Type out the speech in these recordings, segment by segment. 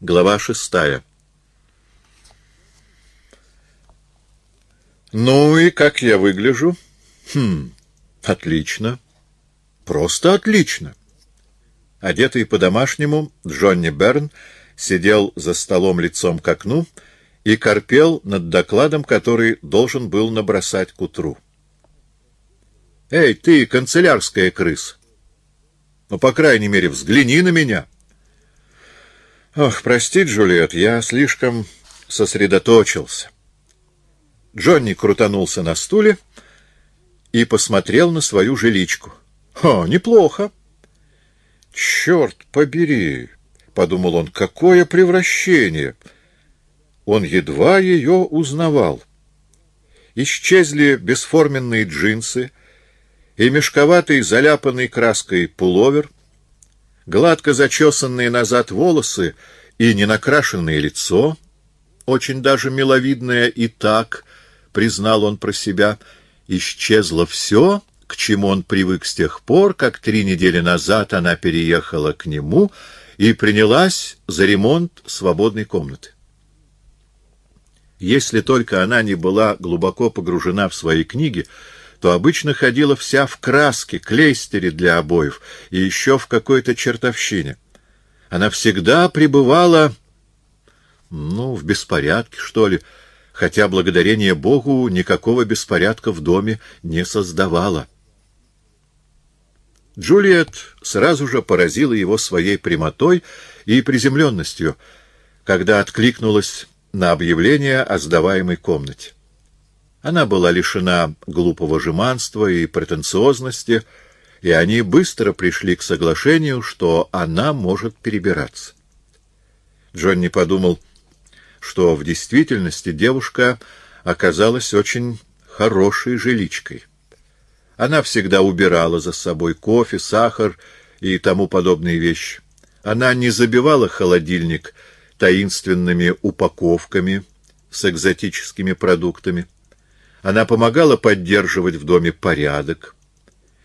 Глава шестая. «Ну и как я выгляжу?» «Хм, отлично. Просто отлично». Одетый по-домашнему, Джонни Берн сидел за столом лицом к окну и корпел над докладом, который должен был набросать к утру. «Эй, ты, канцелярская крыса! Ну, по крайней мере, взгляни на меня!» Ох, прости, Джульет, я слишком сосредоточился. Джонни крутанулся на стуле и посмотрел на свою жиличку. О, неплохо. Черт побери, подумал он, какое превращение. Он едва ее узнавал. Исчезли бесформенные джинсы и мешковатый заляпанный краской пуловер — гладко зачесанные назад волосы и ненакрашенное лицо, очень даже миловидное и так, признал он про себя, исчезло все, к чему он привык с тех пор, как три недели назад она переехала к нему и принялась за ремонт свободной комнаты. Если только она не была глубоко погружена в свои книги, то обычно ходила вся в краске, клейстере для обоев и еще в какой-то чертовщине. Она всегда пребывала, ну, в беспорядке, что ли, хотя, благодарение Богу, никакого беспорядка в доме не создавала. Джульет сразу же поразила его своей прямотой и приземленностью, когда откликнулась на объявление о сдаваемой комнате. Она была лишена глупого жеманства и претенциозности, и они быстро пришли к соглашению, что она может перебираться. Джонни подумал, что в действительности девушка оказалась очень хорошей жиличкой. Она всегда убирала за собой кофе, сахар и тому подобные вещи. Она не забивала холодильник таинственными упаковками с экзотическими продуктами. Она помогала поддерживать в доме порядок,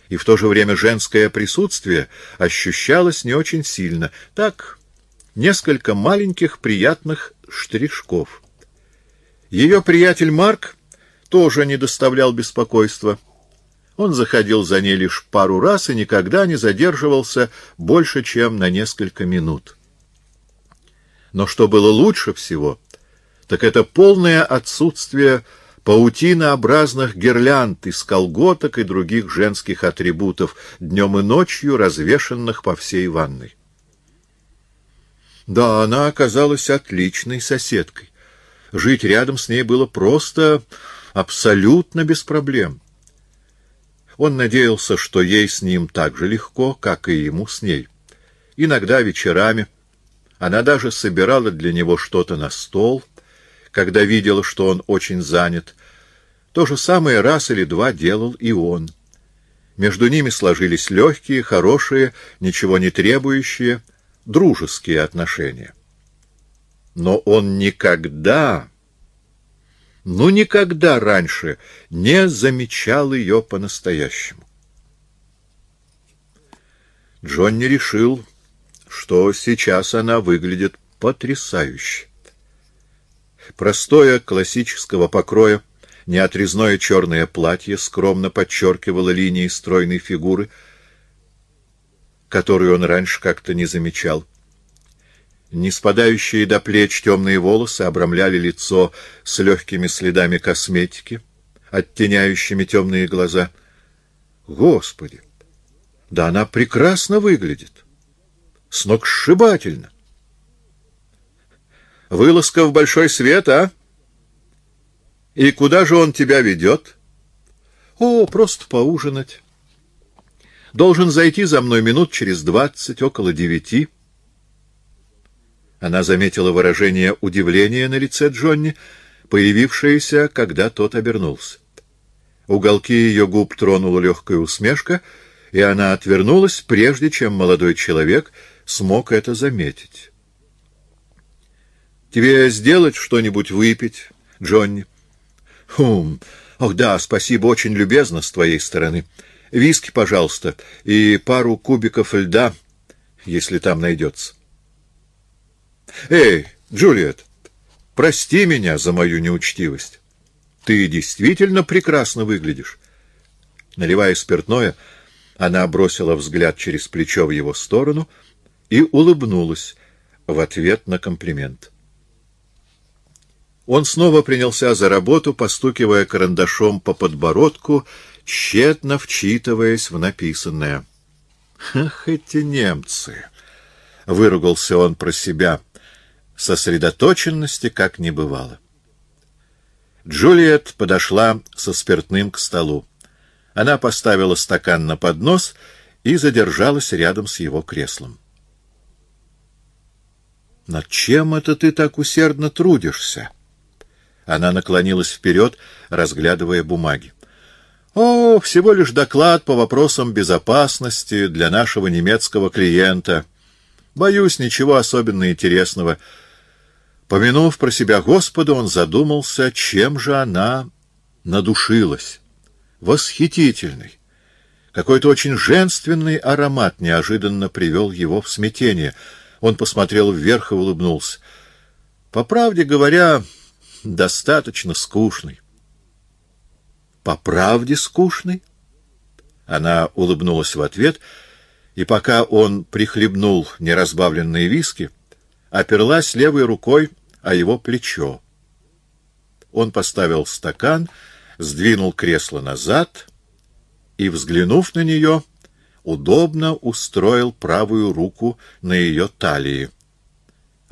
и в то же время женское присутствие ощущалось не очень сильно. Так, несколько маленьких приятных штришков. Ее приятель Марк тоже не доставлял беспокойства. Он заходил за ней лишь пару раз и никогда не задерживался больше, чем на несколько минут. Но что было лучше всего, так это полное отсутствие паутинообразных гирлянд из колготок и других женских атрибутов, днем и ночью развешанных по всей ванной. Да, она оказалась отличной соседкой. Жить рядом с ней было просто абсолютно без проблем. Он надеялся, что ей с ним так же легко, как и ему с ней. Иногда вечерами она даже собирала для него что-то на стол — когда видела, что он очень занят. То же самое раз или два делал и он. Между ними сложились легкие, хорошие, ничего не требующие, дружеские отношения. Но он никогда, ну никогда раньше не замечал ее по-настоящему. Джонни решил, что сейчас она выглядит потрясающе. Простое классического покроя, неотрезное черное платье скромно подчеркивало линии стройной фигуры, которую он раньше как-то не замечал. Не спадающие до плеч темные волосы обрамляли лицо с легкими следами косметики, оттеняющими темные глаза. Господи! Да она прекрасно выглядит! Сногсшибательно! Вылазка в большой свет, а? И куда же он тебя ведет? О, просто поужинать. Должен зайти за мной минут через двадцать, около девяти. Она заметила выражение удивления на лице Джонни, появившееся, когда тот обернулся. Уголки ее губ тронула легкая усмешка, и она отвернулась, прежде чем молодой человек смог это заметить. Тебе сделать что-нибудь выпить, Джонни? Хм, ох да, спасибо, очень любезно с твоей стороны. Виски, пожалуйста, и пару кубиков льда, если там найдется. Эй, Джульет, прости меня за мою неучтивость. Ты действительно прекрасно выглядишь. Наливая спиртное, она бросила взгляд через плечо в его сторону и улыбнулась в ответ на комплимент. Он снова принялся за работу, постукивая карандашом по подбородку, тщетно вчитываясь в написанное. «Ах, эти немцы!» — выругался он про себя. Сосредоточенности как не бывало. Джульет подошла со спиртным к столу. Она поставила стакан на поднос и задержалась рядом с его креслом. «Над чем это ты так усердно трудишься?» Она наклонилась вперед, разглядывая бумаги. «О, всего лишь доклад по вопросам безопасности для нашего немецкого клиента. Боюсь, ничего особенно интересного». Помянув про себя Господа, он задумался, чем же она надушилась. Восхитительный. Какой-то очень женственный аромат неожиданно привел его в смятение. Он посмотрел вверх и улыбнулся. По правде говоря, достаточно скучный. По правде скучный? Она улыбнулась в ответ, и пока он прихлебнул неразбавленные виски, оперлась левой рукой о его плечо. Он поставил стакан, сдвинул кресло назад и, взглянув на нее, удобно устроил правую руку на ее талии.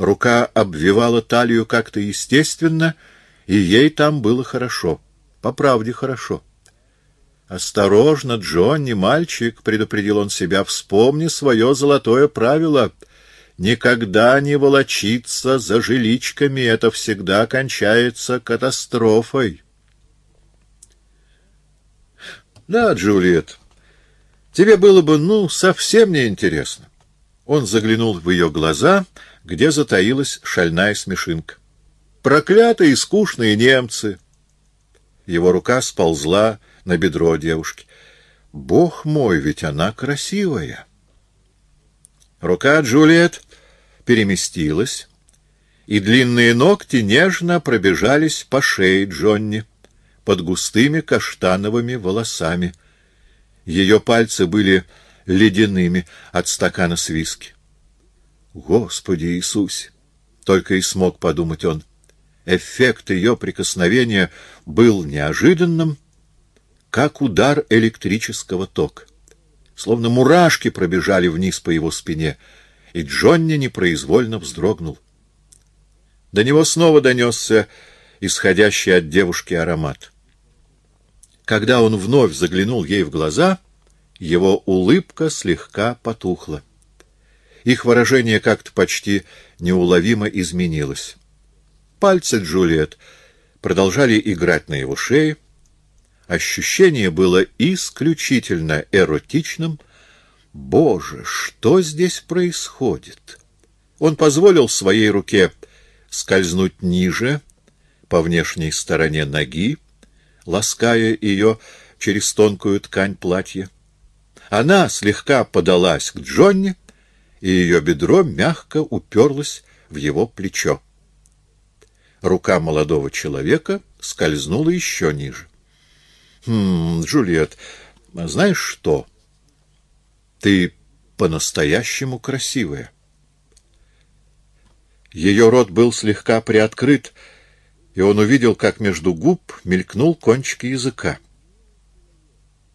Рука обвивала талию как-то естественно, и ей там было хорошо. По правде хорошо. «Осторожно, Джонни, мальчик», — предупредил он себя, — «вспомни свое золотое правило. Никогда не волочиться за жиличками, это всегда кончается катастрофой». «Да, Джульет, тебе было бы, ну, совсем неинтересно». Он заглянул в ее глаза — где затаилась шальная смешинка. «Проклятые скучные немцы!» Его рука сползла на бедро девушки. «Бог мой, ведь она красивая!» Рука Джульет переместилась, и длинные ногти нежно пробежались по шее Джонни под густыми каштановыми волосами. Ее пальцы были ледяными от стакана с виски. Господи Иисусе! Только и смог подумать он. Эффект ее прикосновения был неожиданным, как удар электрического тока. Словно мурашки пробежали вниз по его спине, и Джонни непроизвольно вздрогнул. До него снова донесся исходящий от девушки аромат. Когда он вновь заглянул ей в глаза, его улыбка слегка потухла. Их выражение как-то почти неуловимо изменилось. Пальцы Джульет продолжали играть на его шее. Ощущение было исключительно эротичным. Боже, что здесь происходит? Он позволил своей руке скользнуть ниже, по внешней стороне ноги, лаская ее через тонкую ткань платья. Она слегка подалась к Джонни, и ее бедро мягко уперлось в его плечо. Рука молодого человека скользнула еще ниже. «Хм, Джульет, знаешь что? Ты по-настоящему красивая». Ее рот был слегка приоткрыт, и он увидел, как между губ мелькнул кончик языка.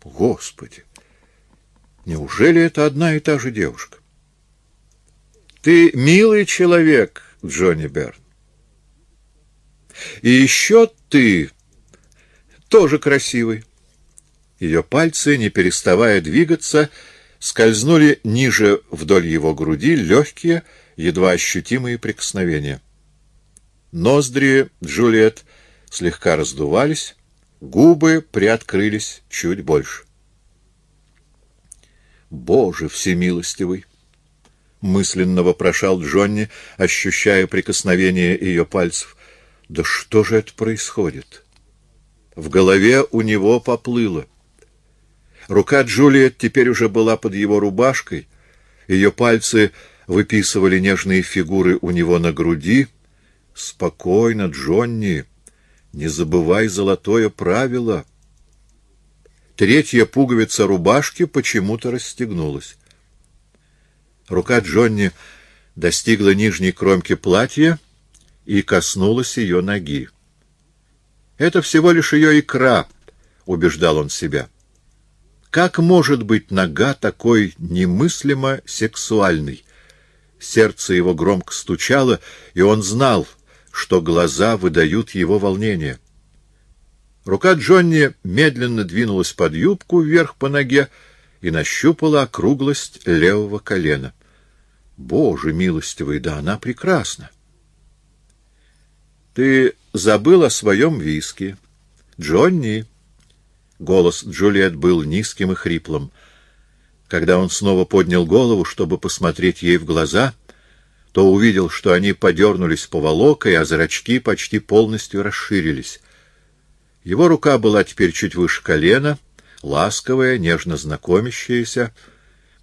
Господи! Неужели это одна и та же девушка? Ты милый человек, Джонни Берн. И еще ты тоже красивый. Ее пальцы, не переставая двигаться, скользнули ниже вдоль его груди легкие, едва ощутимые прикосновения. Ноздри Джульет слегка раздувались, губы приоткрылись чуть больше. Боже всемилостивый! мысленно вопрошал Джонни, ощущая прикосновение ее пальцев. Да что же это происходит? В голове у него поплыло. Рука Джулиет теперь уже была под его рубашкой, ее пальцы выписывали нежные фигуры у него на груди. «Спокойно, Джонни, не забывай золотое правило». Третья пуговица рубашки почему-то расстегнулась. Рука Джонни достигла нижней кромки платья и коснулась ее ноги. «Это всего лишь ее икра», — убеждал он себя. «Как может быть нога такой немыслимо сексуальной?» Сердце его громко стучало, и он знал, что глаза выдают его волнение. Рука Джонни медленно двинулась под юбку вверх по ноге и нащупала округлость левого колена. Боже милостивый, да она прекрасна! Ты забыл о своем виске. Джонни! Голос Джульет был низким и хриплым. Когда он снова поднял голову, чтобы посмотреть ей в глаза, то увидел, что они подернулись поволокой, а зрачки почти полностью расширились. Его рука была теперь чуть выше колена, ласковая, нежно знакомящаяся.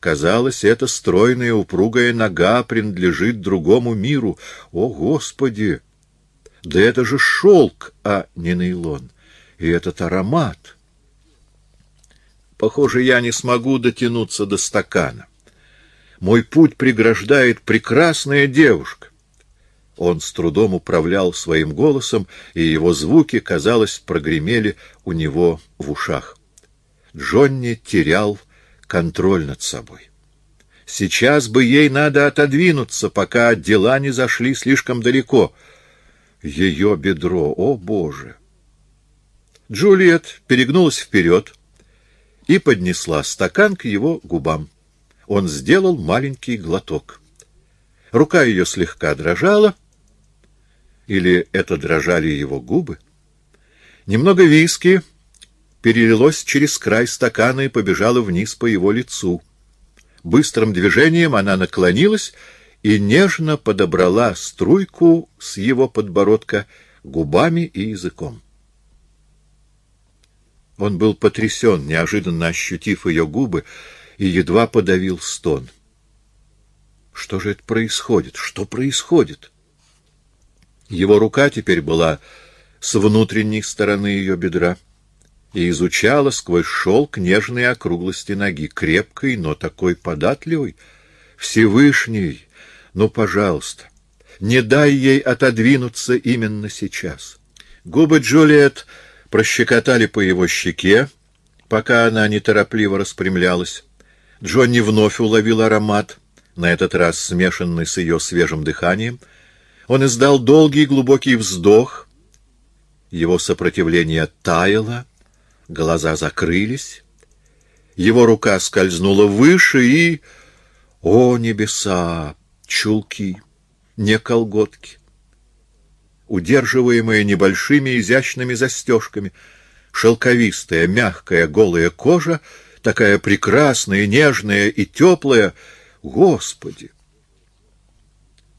Казалось, эта стройная упругая нога принадлежит другому миру. О, Господи! Да это же шелк, а не нейлон. И этот аромат! Похоже, я не смогу дотянуться до стакана. Мой путь преграждает прекрасная девушка. Он с трудом управлял своим голосом, и его звуки, казалось, прогремели у него в ушах. Джонни терял контроль над собой. Сейчас бы ей надо отодвинуться, пока дела не зашли слишком далеко. Ее бедро, о боже! Джульет перегнулась вперед и поднесла стакан к его губам. Он сделал маленький глоток. Рука ее слегка дрожала, или это дрожали его губы? Немного виски перелилось через край стакана и побежало вниз по его лицу. Быстрым движением она наклонилась и нежно подобрала струйку с его подбородка губами и языком. Он был потрясен, неожиданно ощутив ее губы, и едва подавил стон. Что же это происходит? Что происходит? Его рука теперь была с внутренней стороны ее бедра и изучала сквозь шелк нежные округлости ноги, крепкой, но такой податливой. Всевышний, ну, пожалуйста, не дай ей отодвинуться именно сейчас. Губы Джулиет прощекотали по его щеке, пока она неторопливо распрямлялась. Джонни вновь уловил аромат, на этот раз смешанный с ее свежим дыханием — он издал долгий глубокий вздох. Его сопротивление таяло, глаза закрылись. Его рука скользнула выше и... О, небеса! Чулки, не колготки. Удерживаемые небольшими изящными застежками, шелковистая, мягкая, голая кожа, такая прекрасная, нежная и теплая. Господи!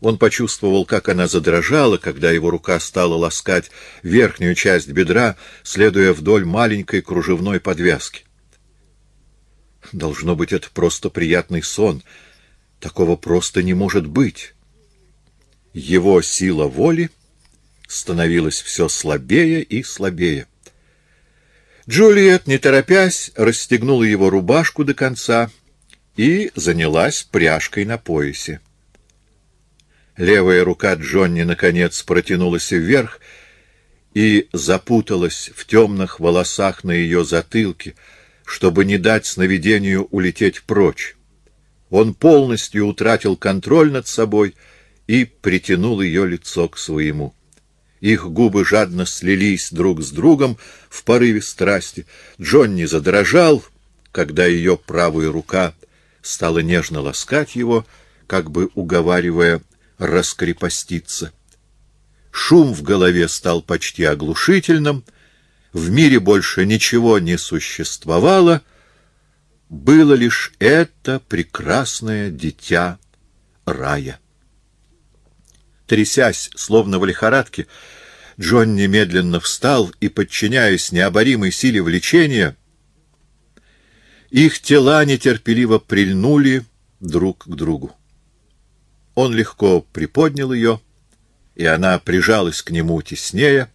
Он почувствовал, как она задрожала, когда его рука стала ласкать верхнюю часть бедра, следуя вдоль маленькой кружевной подвязки. Должно быть, это просто приятный сон. Такого просто не может быть. Его сила воли становилась все слабее и слабее. Джульет, не торопясь, расстегнула его рубашку до конца и занялась пряжкой на поясе. Левая рука Джонни, наконец, протянулась вверх и запуталась в темных волосах на ее затылке, чтобы не дать сновидению улететь прочь. Он полностью утратил контроль над собой и притянул ее лицо к своему. Их губы жадно слились друг с другом в порыве страсти. Джонни задрожал, когда ее правая рука стала нежно ласкать его, как бы уговаривая раскрепоститься. Шум в голове стал почти оглушительным, в мире больше ничего не существовало, было лишь это прекрасное дитя рая. Трясясь, словно в лихорадке, Джон немедленно встал и, подчиняясь необоримой силе влечения, их тела нетерпеливо прильнули друг к другу. Он легко приподнял ее, и она прижалась к нему теснее,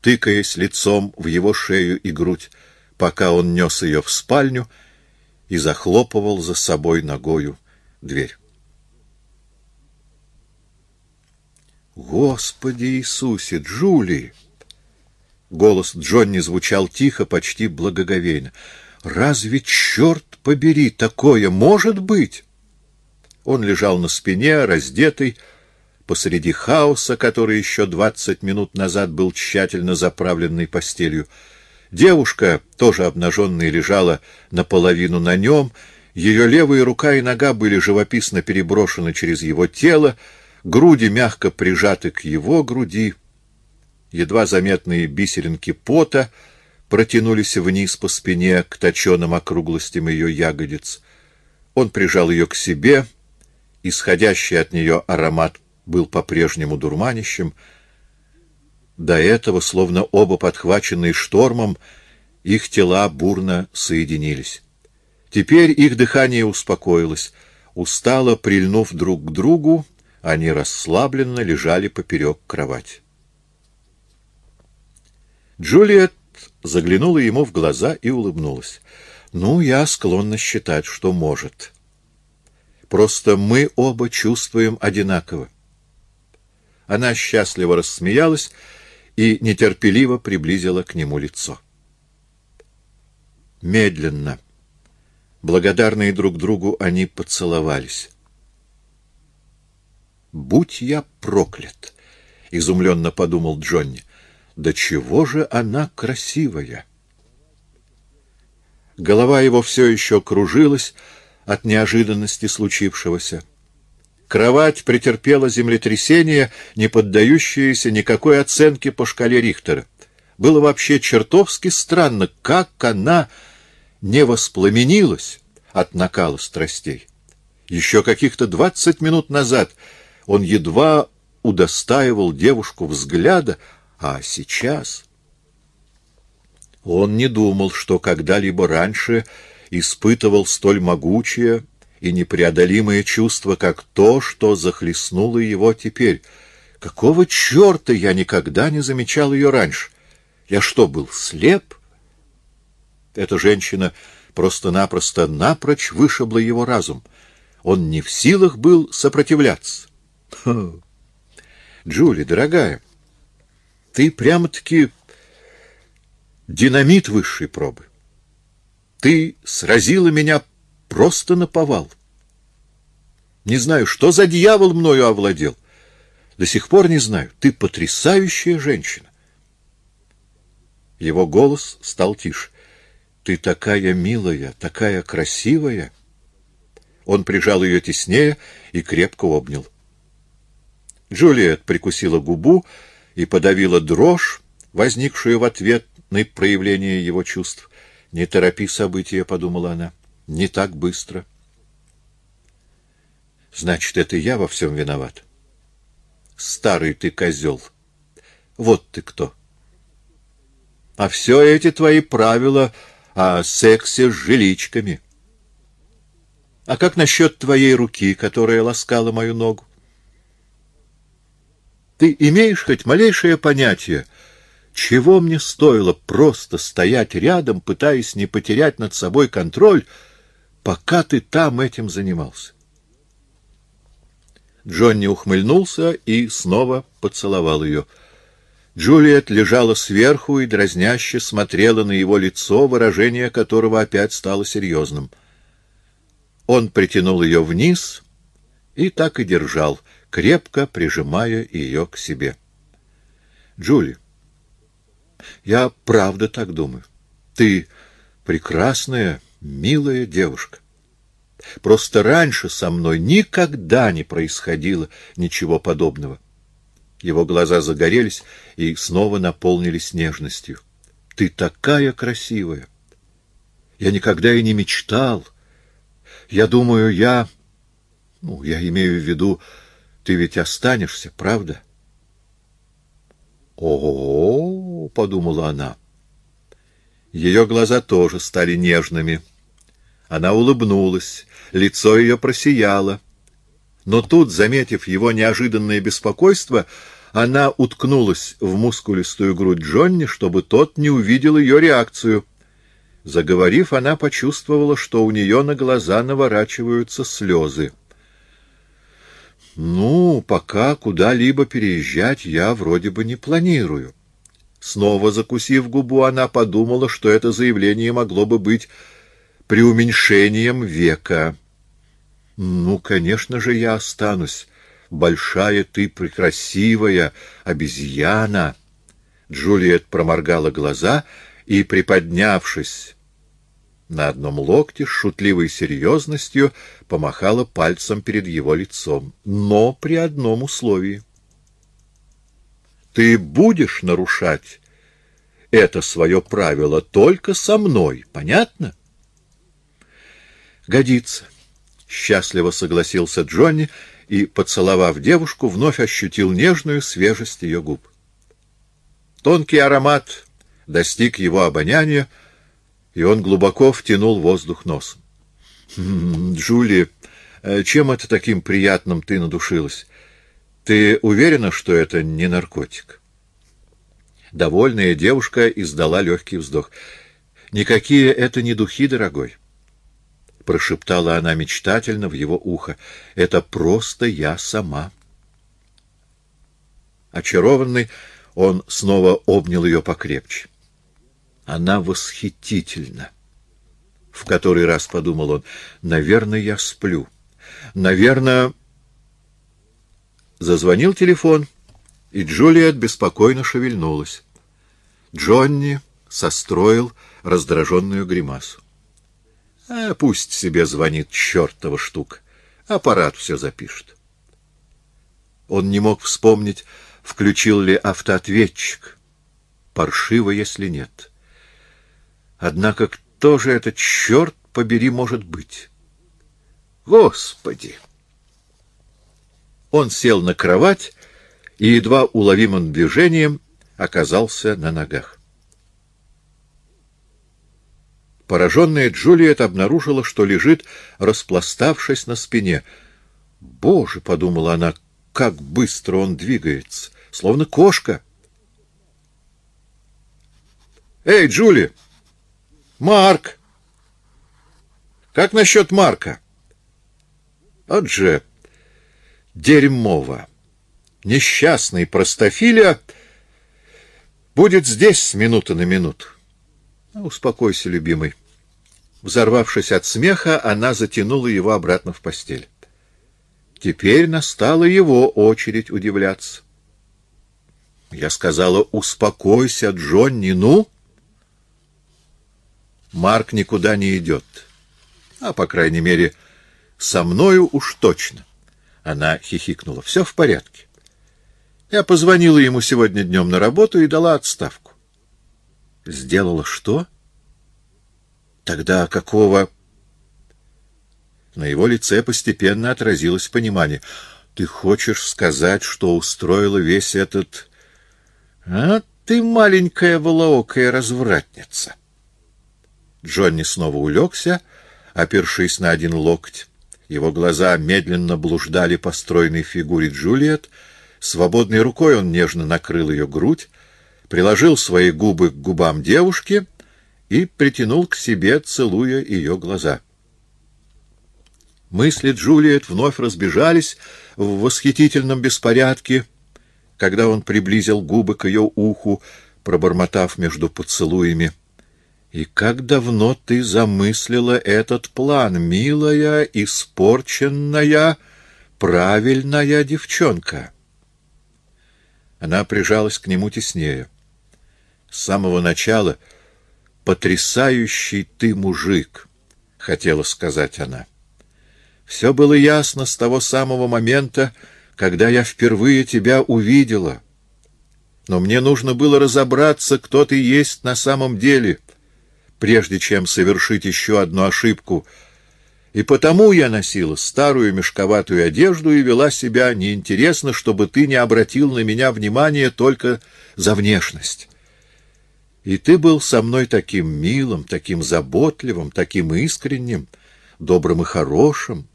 тыкаясь лицом в его шею и грудь, пока он нес ее в спальню и захлопывал за собой ногою дверь. «Господи Иисусе, Джули!» Голос Джонни звучал тихо, почти благоговейно. «Разве, черт побери, такое может быть?» Он лежал на спине, раздетый, посреди хаоса, который еще двадцать минут назад был тщательно заправленной постелью. Девушка, тоже обнаженная, лежала наполовину на нем, ее левая рука и нога были живописно переброшены через его тело, груди мягко прижаты к его груди, едва заметные бисеринки пота протянулись вниз по спине к точеным округлостям ее ягодиц. Он прижал ее к себе, исходящий от нее аромат был по-прежнему дурманищем. До этого, словно оба подхваченные штормом, их тела бурно соединились. Теперь их дыхание успокоилось. Устало прильнув друг к другу, они расслабленно лежали поперек кровати. Джулиет заглянула ему в глаза и улыбнулась. «Ну, я склонна считать, что может. Просто мы оба чувствуем одинаково». Она счастливо рассмеялась и нетерпеливо приблизила к нему лицо. Медленно, благодарные друг другу, они поцеловались. «Будь я проклят!» — изумленно подумал Джонни. Да чего же она красивая! Голова его все еще кружилась от неожиданности случившегося. Кровать претерпела землетрясение, не поддающееся никакой оценке по шкале Рихтера. Было вообще чертовски странно, как она не воспламенилась от накала страстей. Еще каких-то двадцать минут назад он едва удостаивал девушку взгляда, а сейчас... Он не думал, что когда-либо раньше испытывал столь могучее и непреодолимое чувство, как то, что захлестнуло его теперь. Какого черта я никогда не замечал ее раньше? Я что, был слеп? Эта женщина просто-напросто напрочь вышибла его разум. Он не в силах был сопротивляться. Джули, дорогая, ты прямо-таки динамит высшей пробы. Ты сразила меня просто на повал. Не знаю, что за дьявол мною овладел. До сих пор не знаю. Ты потрясающая женщина. Его голос стал тише. Ты такая милая, такая красивая. Он прижал ее теснее и крепко обнял. Джулиет прикусила губу, и подавила дрожь, возникшую в ответ на проявление его чувств. «Не торопи события», — подумала она, — «не так быстро». «Значит, это я во всем виноват?» «Старый ты козел! Вот ты кто!» «А все эти твои правила о сексе с жиличками!» «А как насчет твоей руки, которая ласкала мою ногу?» Ты имеешь хоть малейшее понятие, чего мне стоило просто стоять рядом, пытаясь не потерять над собой контроль, пока ты там этим занимался? Джонни ухмыльнулся и снова поцеловал ее. Джулиет лежала сверху и дразняще смотрела на его лицо, выражение которого опять стало серьезным. Он притянул ее вниз и так и держал — крепко прижимая ее к себе. «Джули, я правда так думаю. Ты прекрасная, милая девушка. Просто раньше со мной никогда не происходило ничего подобного. Его глаза загорелись и снова наполнились нежностью. Ты такая красивая. Я никогда и не мечтал. Я думаю, я... Ну, я имею в виду, ты ведь останешься, правда? О, -о, -о, подумала она. Ее глаза тоже стали нежными. Она улыбнулась, лицо ее просияло. Но тут, заметив его неожиданное беспокойство, она уткнулась в мускулистую грудь Джонни, чтобы тот не увидел ее реакцию. Заговорив, она почувствовала, что у нее на глаза наворачиваются слезы. «Ну, пока куда-либо переезжать я вроде бы не планирую». Снова закусив губу, она подумала, что это заявление могло бы быть преуменьшением века. «Ну, конечно же, я останусь. Большая ты прекрасивая обезьяна!» Джульет проморгала глаза и, приподнявшись на одном локте, с шутливой серьезностью помахала пальцем перед его лицом. Но при одном условии. «Ты будешь нарушать это свое правило только со мной, понятно?» «Годится», — счастливо согласился Джонни и, поцеловав девушку, вновь ощутил нежную свежесть ее губ. Тонкий аромат достиг его обоняния, и он глубоко втянул воздух носом. «Хм, «Джули, э, чем это таким приятным ты надушилась? Ты уверена, что это не наркотик?» Довольная девушка издала легкий вздох. «Никакие это не духи, дорогой. — прошептала она мечтательно в его ухо. — Это просто я сама. Очарованный, он снова обнял ее покрепче. Она восхитительна. В который раз подумал он, наверное, я сплю. Наверное... Зазвонил телефон, и Джулиет беспокойно шевельнулась. Джонни состроил раздраженную гримасу. А пусть себе звонит чертова штука. Аппарат все запишет. Он не мог вспомнить, включил ли автоответчик. Паршиво, если нет. Однако кто же этот черт побери может быть? Господи! Он сел на кровать и едва уловимым движением оказался на ногах. Пораженная Джулиет обнаружила, что лежит, распластавшись на спине. «Боже!» — подумала она, — «как быстро он двигается! Словно кошка!» «Эй, Джули! Марк! Как насчет Марка?» «Вот же дерьмово! Несчастный простофиля будет здесь с минуты на минуту. Успокойся, любимый. Взорвавшись от смеха, она затянула его обратно в постель. Теперь настала его очередь удивляться. Я сказала, успокойся, Джонни, ну? Марк никуда не идет. А, по крайней мере, со мною уж точно. Она хихикнула. Все в порядке. Я позвонила ему сегодня днем на работу и дала отставку. Сделала что? Тогда какого... На его лице постепенно отразилось понимание. Ты хочешь сказать, что устроила весь этот... А ты маленькая волоокая развратница. Джонни снова улегся, опершись на один локоть. Его глаза медленно блуждали по стройной фигуре Джульет. Свободной рукой он нежно накрыл ее грудь, приложил свои губы к губам девушки и притянул к себе, целуя ее глаза. Мысли Джулиет вновь разбежались в восхитительном беспорядке, когда он приблизил губы к ее уху, пробормотав между поцелуями. «И как давно ты замыслила этот план, милая, испорченная, правильная девчонка?» Она прижалась к нему теснее. С самого начала «Потрясающий ты мужик», — хотела сказать она. «Все было ясно с того самого момента, когда я впервые тебя увидела. Но мне нужно было разобраться, кто ты есть на самом деле, прежде чем совершить еще одну ошибку. И потому я носила старую мешковатую одежду и вела себя неинтересно, чтобы ты не обратил на меня внимания только за внешность. И ты был со мной таким милым, таким заботливым, таким искренним, добрым и хорошим.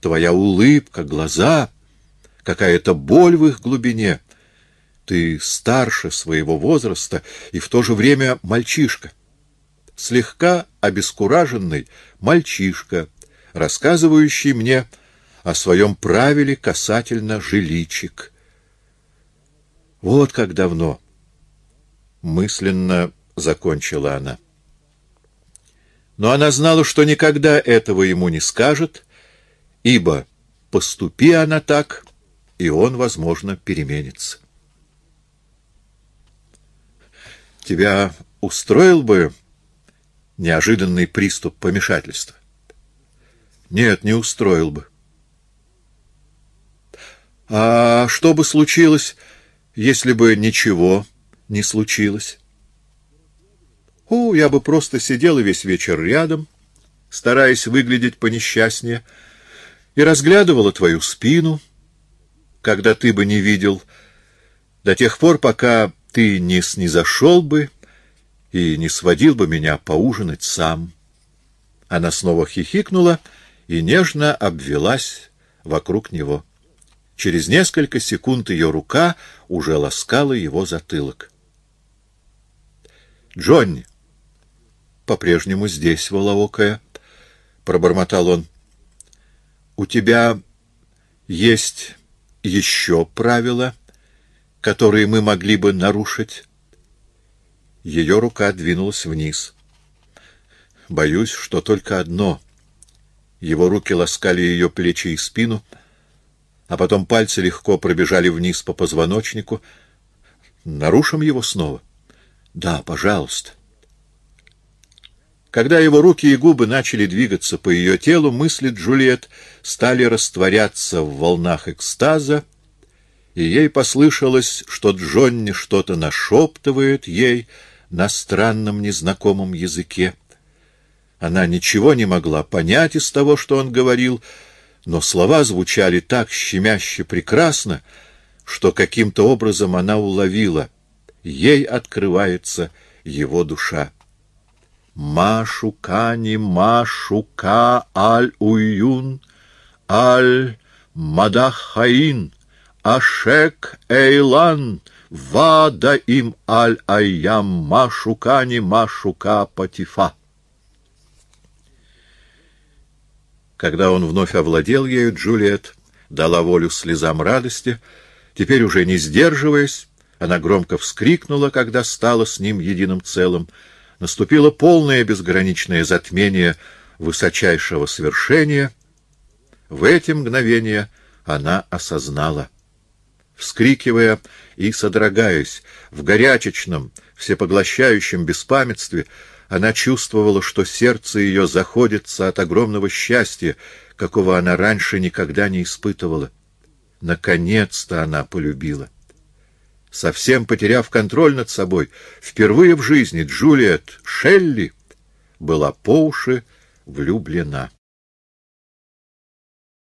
твоя улыбка, глаза, какая-то боль в их глубине. Ты старше своего возраста и в то же время мальчишка. Слегка обескураженный мальчишка, рассказывающий мне о своем правиле касательно жиличек. Вот как давно. Мысленно закончила она. Но она знала, что никогда этого ему не скажет, ибо поступи она так, и он, возможно, переменится. Тебя устроил бы неожиданный приступ помешательства? Нет, не устроил бы. А что бы случилось, если бы ничего не случилось? О, я бы просто сидела весь вечер рядом, стараясь выглядеть понесчастнее, и разглядывала твою спину, когда ты бы не видел, до тех пор, пока ты не снизошел бы и не сводил бы меня поужинать сам. Она снова хихикнула и нежно обвелась вокруг него. Через несколько секунд ее рука уже ласкала его затылок. «Джонни!» «По-прежнему здесь, волоокая», — пробормотал он. «У тебя есть еще правила, которые мы могли бы нарушить?» Ее рука двинулась вниз. «Боюсь, что только одно». Его руки ласкали ее плечи и спину — а потом пальцы легко пробежали вниз по позвоночнику. Нарушим его снова? Да, пожалуйста. Когда его руки и губы начали двигаться по ее телу, мысли Джульет стали растворяться в волнах экстаза, и ей послышалось, что Джонни что-то нашептывает ей на странном незнакомом языке. Она ничего не могла понять из того, что он говорил, — но слова звучали так щемяще прекрасно, что каким-то образом она уловила. Ей открывается его душа. Машукани, Машука, Аль-Уюн, Аль-Мадахаин, Ашек Эйлан, Вада им Аль-Айям, Машукани, Машука Патифа. Когда он вновь овладел ею, Джульет дала волю слезам радости. Теперь уже не сдерживаясь, она громко вскрикнула, когда стала с ним единым целым. Наступило полное безграничное затмение высочайшего свершения. В эти мгновения она осознала. Вскрикивая и содрогаясь в горячечном, всепоглощающем беспамятстве, она чувствовала, что сердце ее заходится от огромного счастья, какого она раньше никогда не испытывала. Наконец-то она полюбила. Совсем потеряв контроль над собой, впервые в жизни Джулиет Шелли была по уши влюблена.